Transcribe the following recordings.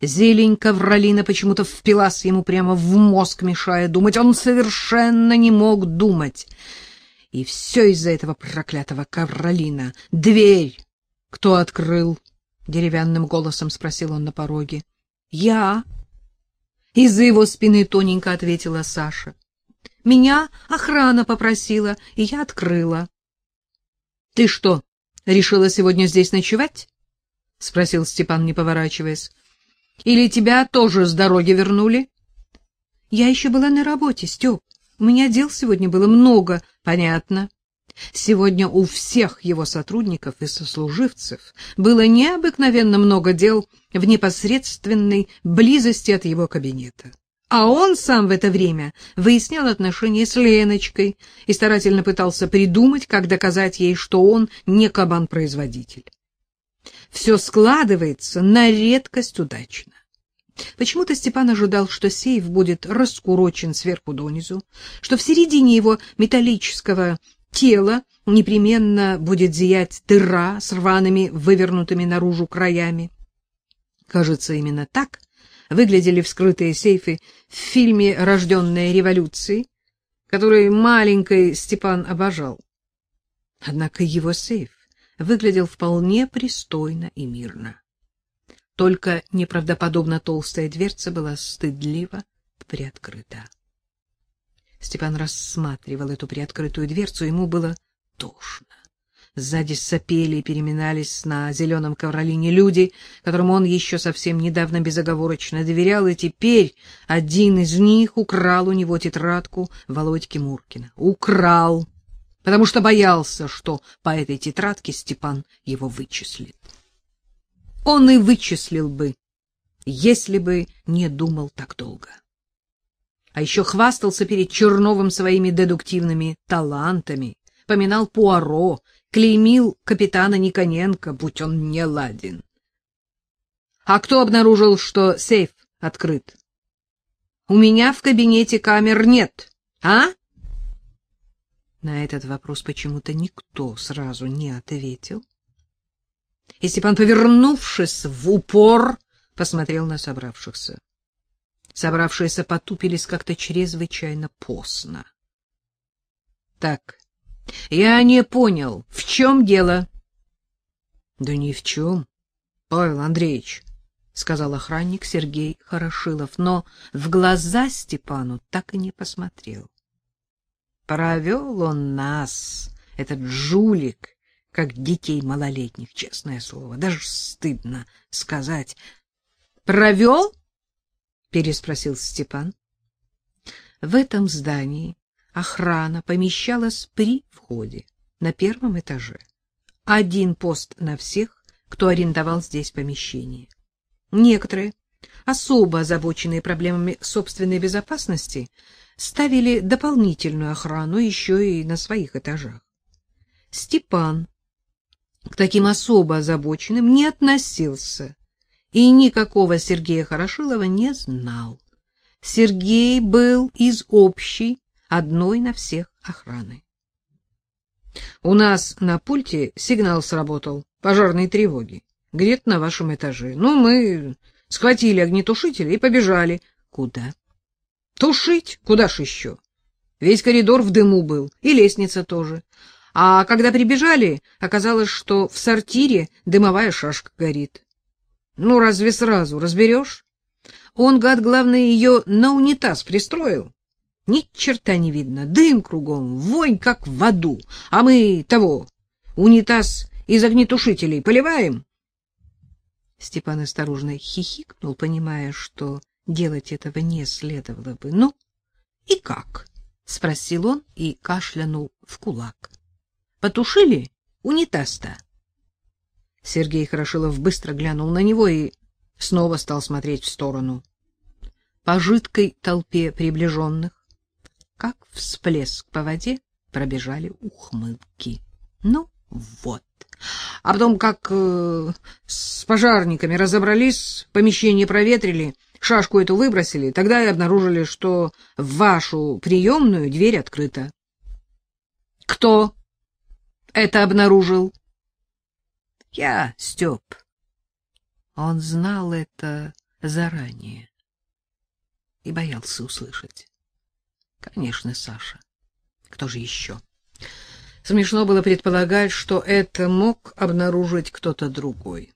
Зелень ковролина почему-то впилась ему прямо в мозг, мешая думать. Он совершенно не мог думать. И все из-за этого проклятого ковролина. Дверь кто открыл? Деревянным голосом спросил он на пороге. Я. Из-за его спины тоненько ответила Саша. Меня охрана попросила, и я открыла. Ты что, решила сегодня здесь ночевать? спросил Степан, не поворачиваясь. Или тебя тоже с дороги вернули? Я еще была на работе, Степ. У меня дел сегодня было много, понятно. Сегодня у всех его сотрудников и сослуживцев было необыкновенно много дел в непосредственной близости от его кабинета. А он сам в это время выяснял отношения с Леночкой и старательно пытался придумать, как доказать ей, что он не кабан-производитель. Все складывается на редкость удачно. Почему-то Степан ожидал, что сейф будет раскурочен сверху донизу, что в середине его металлического тела непременно будет зиять дыра с рваными, вывернутыми наружу краями. Кажется, именно так выглядели вскрытые сейфы в фильме «Рожденная революцией», который маленький Степан обожал. Однако его сейф выглядел вполне пристойно и мирно. Только неправдоподобно толстая дверца была стыдливо приоткрыта. Степан рассматривал эту приоткрытую дверцу, ему было тошно. Сзади сопели и переминались на зеленом ковролине люди, которым он еще совсем недавно безоговорочно доверял, и теперь один из них украл у него тетрадку Володьки Муркина. Украл, потому что боялся, что по этой тетрадке Степан его вычислит. Он и вычислил бы, если бы не думал так долго а еще хвастался перед Черновым своими дедуктивными талантами, поминал Пуаро, клеймил капитана Никоненко, будь он не ладен. А кто обнаружил, что сейф открыт? У меня в кабинете камер нет, а? На этот вопрос почему-то никто сразу не ответил. И Степан, повернувшись в упор, посмотрел на собравшихся. Собравшиеся потупились как-то чрезвычайно постно. — Так, я не понял, в чем дело? — Да ни в чем, Павел Андреевич, — сказал охранник Сергей Хорошилов, но в глаза Степану так и не посмотрел. Провел он нас, этот жулик, как детей малолетних, честное слово, даже стыдно сказать. Провел? переспросил Степан. В этом здании охрана помещалась при входе на первом этаже. Один пост на всех, кто арендовал здесь помещение. Некоторые, особо озабоченные проблемами собственной безопасности, ставили дополнительную охрану еще и на своих этажах. Степан к таким особо озабоченным не относился и никакого Сергея Хорошилова не знал. Сергей был из общей, одной на всех охраны. У нас на пульте сигнал сработал пожарной тревоги. Где-то на вашем этаже. Ну, мы схватили огнетушитель и побежали. Куда? Тушить? Куда ж еще? Весь коридор в дыму был, и лестница тоже. А когда прибежали, оказалось, что в сортире дымовая шашка горит. Ну, разве сразу разберешь? Он, гад, главное, ее на унитаз пристроил. Ни черта не видно, дым кругом, вонь, как в аду. А мы того, унитаз из огнетушителей поливаем. Степан осторожно хихикнул, понимая, что делать этого не следовало бы. Ну, и как? — спросил он и кашлянул в кулак. — Потушили унитаз-то? Сергей Хорошилов быстро глянул на него и снова стал смотреть в сторону. По жидкой толпе приближенных, как всплеск по воде, пробежали ухмылки. Ну вот. А потом, как э, с пожарниками разобрались, помещение проветрили, шашку эту выбросили, тогда и обнаружили, что в вашу приемную дверь открыта. Кто это обнаружил? Я, Степ. Он знал это заранее. И боялся услышать. Конечно, Саша. Кто же еще? Смешно было предполагать, что это мог обнаружить кто-то другой.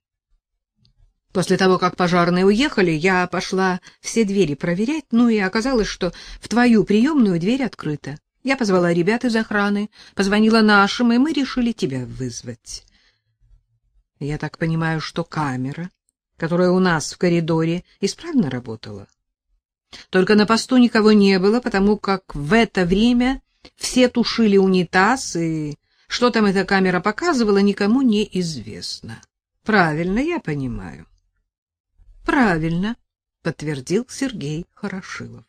После того, как пожарные уехали, я пошла все двери проверять, ну и оказалось, что в твою приемную дверь открыта. Я позвала ребят из охраны, позвонила нашим, и мы решили тебя вызвать. Я так понимаю, что камера, которая у нас в коридоре, исправно работала. Только на посту никого не было, потому как в это время все тушили унитаз, и что там эта камера показывала, никому не известно. Правильно я понимаю. Правильно, подтвердил Сергей Хорошилов.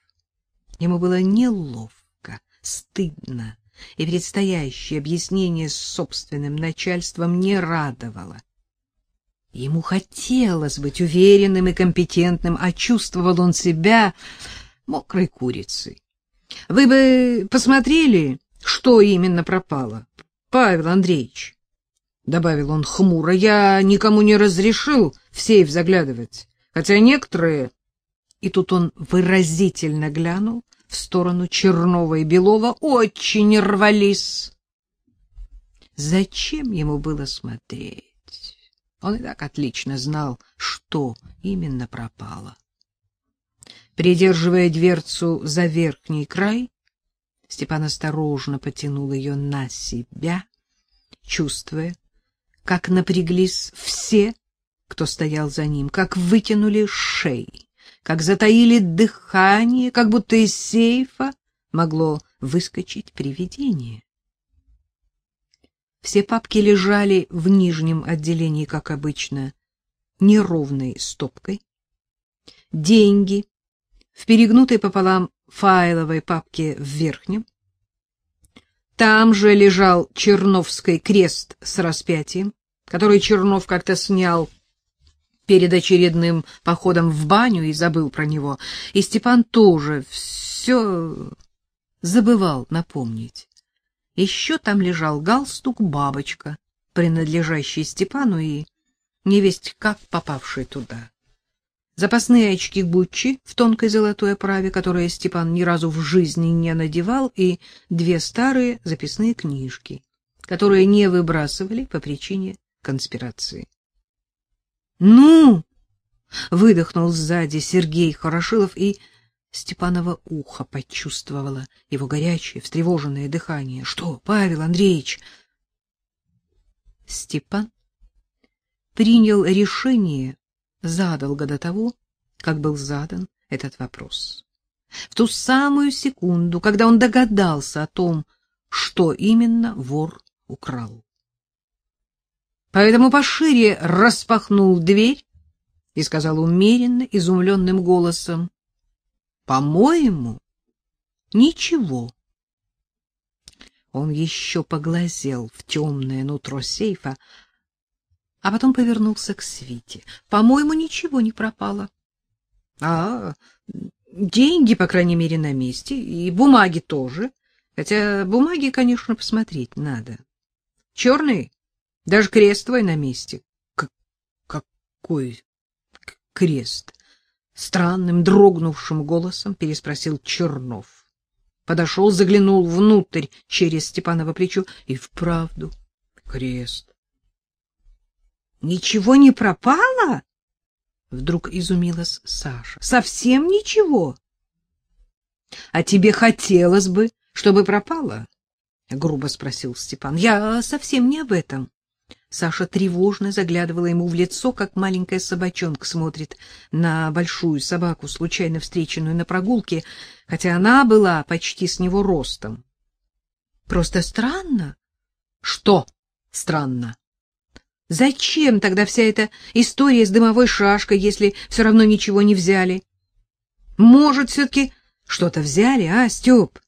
Ему было неловко, стыдно, и предстоящее объяснение с собственным начальством не радовало. Ему хотелось быть уверенным и компетентным, а чувствовал он себя мокрой курицей. Вы бы посмотрели, что именно пропало, Павел Андреевич, — добавил он хмуро. — Я никому не разрешил в сейф заглядывать, хотя некоторые... И тут он выразительно глянул в сторону Чернова и Белова. Очень рвались. Зачем ему было смотреть? Он и так отлично знал, что именно пропало. Придерживая дверцу за верхний край, Степан осторожно потянул ее на себя, чувствуя, как напряглись все, кто стоял за ним, как вытянули шеи, как затаили дыхание, как будто из сейфа могло выскочить привидение. Все папки лежали в нижнем отделении, как обычно, неровной стопкой. Деньги в перегнутой пополам файловой папке в верхнем. Там же лежал Черновский крест с распятием, который Чернов как-то снял перед очередным походом в баню и забыл про него. И Степан тоже все забывал напомнить. Еще там лежал галстук-бабочка, принадлежащий Степану и невесть как попавший туда. Запасные очки Гуччи в тонкой золотой оправе, которые Степан ни разу в жизни не надевал, и две старые записные книжки, которые не выбрасывали по причине конспирации. «Ну!» — выдохнул сзади Сергей Хорошилов и Степанова ухо почувствовала его горячее, встревоженное дыхание. — Что, Павел Андреевич? Степан принял решение задолго до того, как был задан этот вопрос. В ту самую секунду, когда он догадался о том, что именно вор украл. Поэтому пошире распахнул дверь и сказал умеренно, изумленным голосом, по-моему, ничего. Он еще поглазел в темное нутро сейфа, а потом повернулся к Свите. По-моему, ничего не пропало. А, деньги, по крайней мере, на месте, и бумаги тоже. Хотя бумаги, конечно, посмотреть надо. Черный, даже крест твой на месте. К какой крест? странным дрогнувшим голосом переспросил Чернов. Подошел, заглянул внутрь через Степаново плечо и вправду крест. Ничего не пропало? Вдруг изумилась Саша. Совсем ничего. А тебе хотелось бы, чтобы пропало? грубо спросил Степан. Я совсем не об этом. Саша тревожно заглядывала ему в лицо, как маленькая собачонка смотрит на большую собаку, случайно встреченную на прогулке, хотя она была почти с него ростом. Просто странно. Что странно? Зачем тогда вся эта история с дымовой шашкой, если все равно ничего не взяли? Может, все-таки что-то взяли, а, Степ?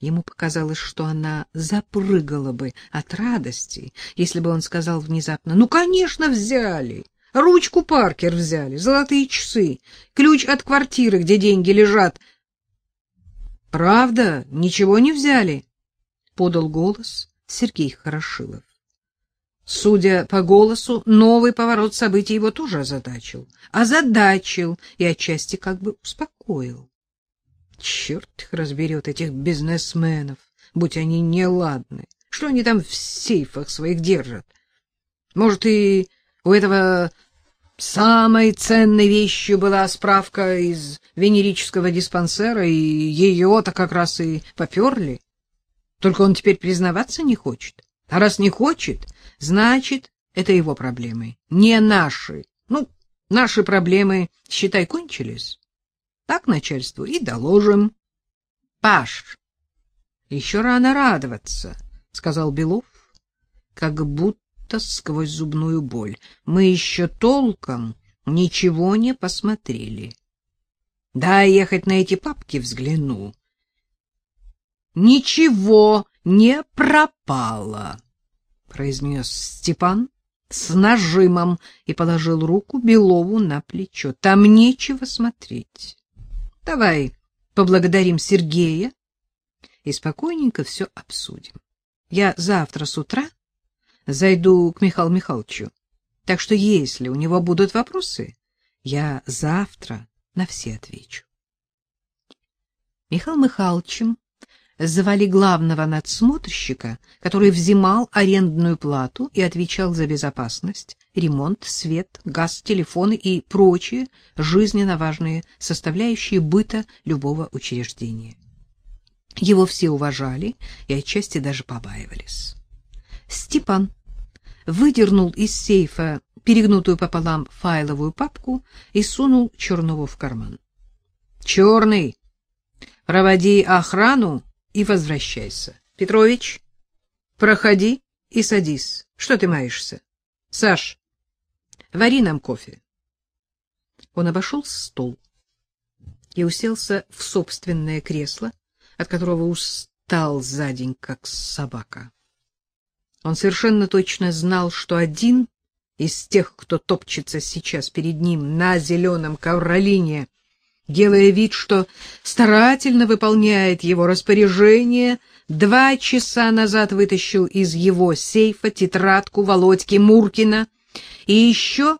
Ему показалось, что она запрыгала бы от радости, если бы он сказал внезапно: "Ну, конечно, взяли. Ручку Паркер взяли, золотые часы, ключ от квартиры, где деньги лежат". Правда, ничего не взяли, подал голос Сергей Хорошилов. Судя по голосу, новый поворот событий его тоже озадачил. Озадачил и отчасти как бы успокоил. Черт их разберет, этих бизнесменов, будь они неладны. Что они там в сейфах своих держат? Может, и у этого самой ценной вещью была справка из венерического диспансера, и ее-то как раз и поперли. Только он теперь признаваться не хочет. А раз не хочет, значит, это его проблемы, не наши. Ну, наши проблемы, считай, кончились. Так начальству и доложим. Паш, еще рано радоваться, сказал Белов, как будто сквозь зубную боль. Мы еще толком ничего не посмотрели. Да, ехать на эти папки взгляну. Ничего не пропало, произнес Степан с нажимом и положил руку Белову на плечо. Там нечего смотреть. Давай поблагодарим Сергея и спокойненько все обсудим. Я завтра с утра зайду к Михаилу Михайловичу. Так что если у него будут вопросы, я завтра на все отвечу. Михаил Михайловичем звали главного надсмотрщика, который взимал арендную плату и отвечал за безопасность, ремонт, свет, газ, телефоны и прочие жизненно важные составляющие быта любого учреждения. Его все уважали и отчасти даже побаивались. Степан выдернул из сейфа перегнутую пополам файловую папку и сунул Чернову в карман. — Черный, проводи охрану и возвращайся. Петрович, проходи и садись. Что ты маешься? Саш, вари нам кофе. Он обошел стол и уселся в собственное кресло, от которого устал за день, как собака. Он совершенно точно знал, что один из тех, кто топчется сейчас перед ним на зеленом ковролине, делая вид, что старательно выполняет его распоряжение, два часа назад вытащил из его сейфа тетрадку Володьки Муркина и еще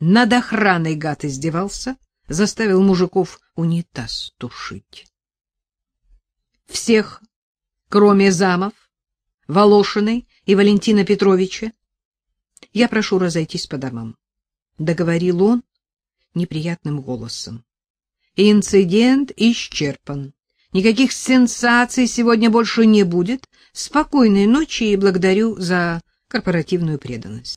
над охраной гад издевался, заставил мужиков унитаз тушить. Всех, кроме замов, Волошиной и Валентина Петровича, я прошу разойтись по домам, — договорил он неприятным голосом. Инцидент исчерпан. Никаких сенсаций сегодня больше не будет. Спокойной ночи и благодарю за корпоративную преданность.